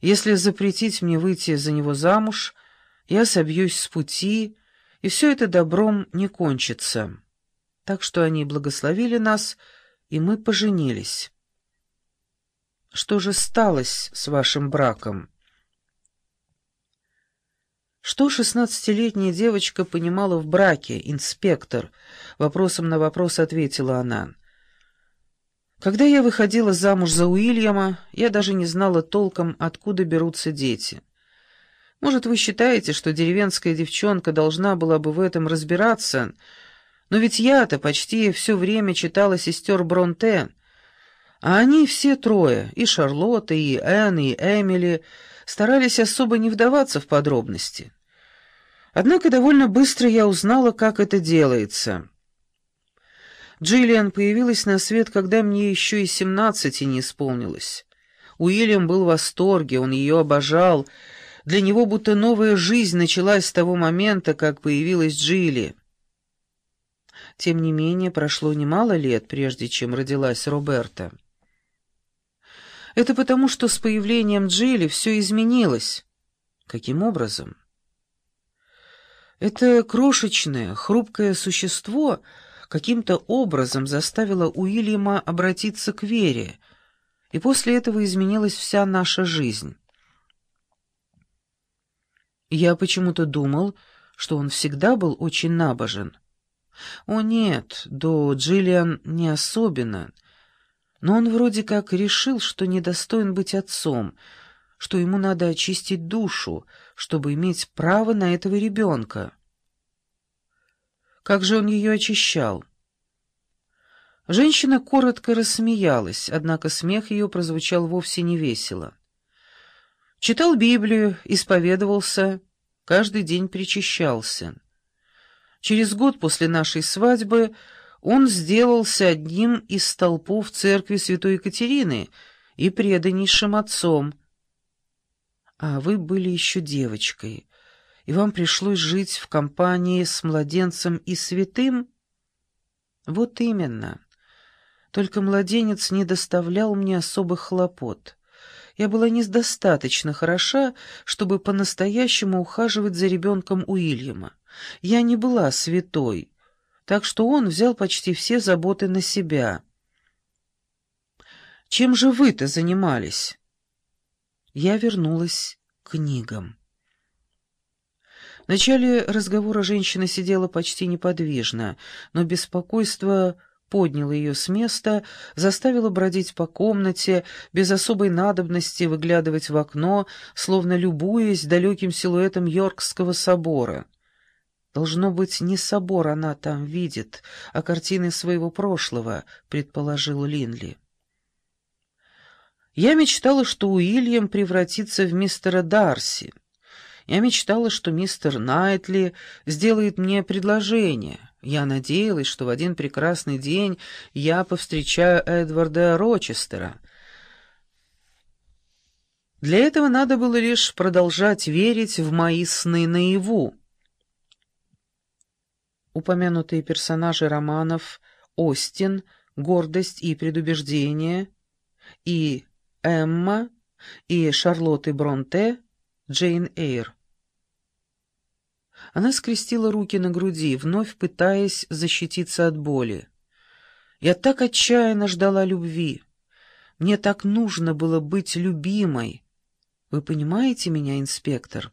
Если запретить мне выйти за него замуж, я собьюсь с пути, и все это добром не кончится. Так что они благословили нас, и мы поженились. Что же сталось с вашим браком? Что шестнадцатилетняя девочка понимала в браке, инспектор? Вопросом на вопрос ответила она. Когда я выходила замуж за Уильяма, я даже не знала толком, откуда берутся дети. Может, вы считаете, что деревенская девчонка должна была бы в этом разбираться, но ведь я-то почти все время читала сестер Бронте, а они все трое, и Шарлотта, и Энн, и Эмили, старались особо не вдаваться в подробности. Однако довольно быстро я узнала, как это делается. Джиллиан появилась на свет, когда мне еще и семнадцати не исполнилось. Уильям был в восторге, он ее обожал. Для него будто новая жизнь началась с того момента, как появилась Джилли. Тем не менее, прошло немало лет, прежде чем родилась Роберта. Это потому, что с появлением Джилли все изменилось. Каким образом? Это крошечное, хрупкое существо — каким-то образом заставила Уильяма обратиться к вере, и после этого изменилась вся наша жизнь. Я почему-то думал, что он всегда был очень набожен. О нет, до Джиллиан не особенно, но он вроде как решил, что недостоин быть отцом, что ему надо очистить душу, чтобы иметь право на этого ребенка. Как же он ее очищал? Женщина коротко рассмеялась, однако смех ее прозвучал вовсе не весело. Читал Библию, исповедовался, каждый день причащался. Через год после нашей свадьбы он сделался одним из столпов церкви святой Екатерины и преданнейшим отцом. А вы были еще девочкой и вам пришлось жить в компании с младенцем и святым? Вот именно. Только младенец не доставлял мне особых хлопот. Я была недостаточно хороша, чтобы по-настоящему ухаживать за ребенком Уильяма. Я не была святой, так что он взял почти все заботы на себя. Чем же вы-то занимались? Я вернулась к книгам. В начале разговора женщина сидела почти неподвижно, но беспокойство подняло ее с места, заставило бродить по комнате, без особой надобности выглядывать в окно, словно любуясь далеким силуэтом Йоркского собора. «Должно быть, не собор она там видит, а картины своего прошлого», — предположил Линли. «Я мечтала, что Уильям превратится в мистера Дарси». Я мечтала, что мистер Найтли сделает мне предложение. Я надеялась, что в один прекрасный день я повстречаю Эдварда Рочестера. Для этого надо было лишь продолжать верить в мои сны наяву. Упомянутые персонажи романов Остин, «Гордость и предубеждение» и Эмма и Шарлотты Бронте, Джейн Эйр. Она скрестила руки на груди, вновь пытаясь защититься от боли. Я так отчаянно ждала любви. Мне так нужно было быть любимой. Вы понимаете меня, инспектор?»